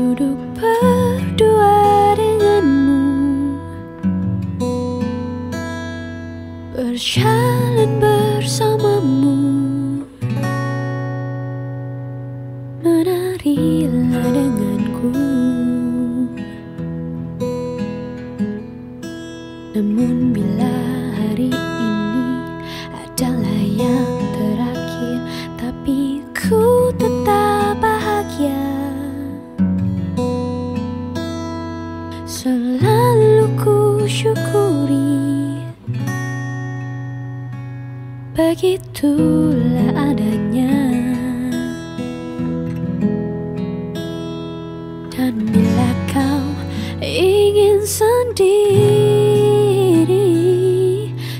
duduk berdua denganmu. Berjalan bersamamu Selalu ku syukuri. Begitulah adanya. Dan bila kau ingin sendiri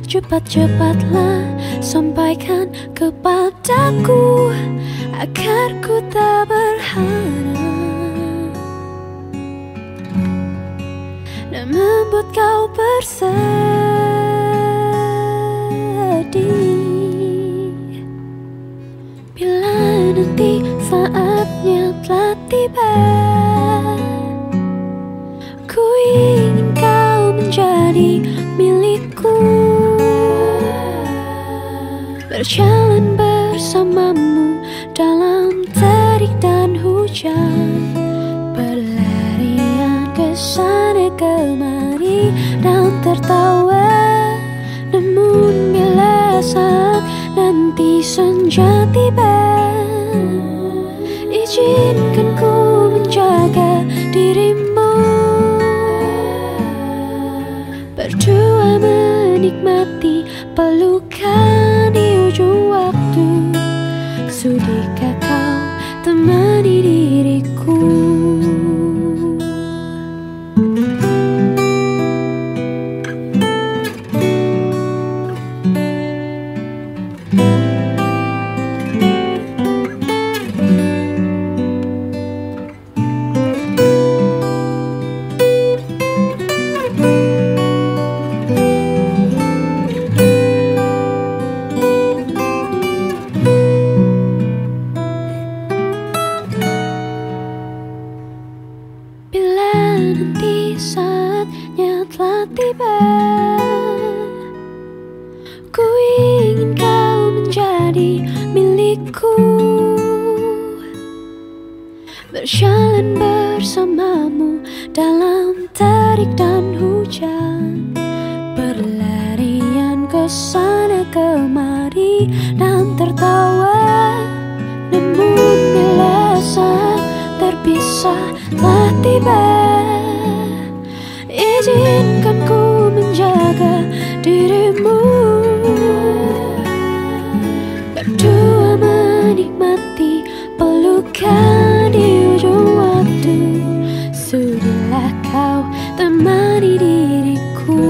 Cepat-cepatlah sampaikan kepadaku Agar ku tak berharap Dan membuat kau bersedih. Bila nanti saatnya telah tiba Ku ingin kau menjadi milikku. Berjalan bersamamu dalam terik dan hujan tertawa. Namun bila saat nanti senja tiba Izinkan ku menjaga dirimu. Berdua menikmati pelukan di ujung waktu. Sudikah kau temani diriku nanti saatnya telah tiba. Ku ingin kau menjadi milikku. Berjalan bersamamu dalam terik dan hujan. Berlarian ke sana kemari dan tertawa. Namun bila saat terpisah telah tiba temani diriku.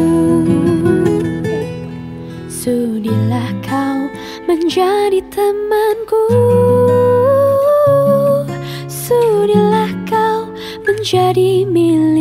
Sudilah kau menjadi temanku. Sudilah kau menjadi milikku